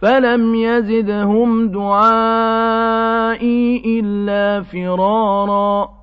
فَلَمْ يَزِدْهُمْ دُعَائِي إِلَّا فِرَارًا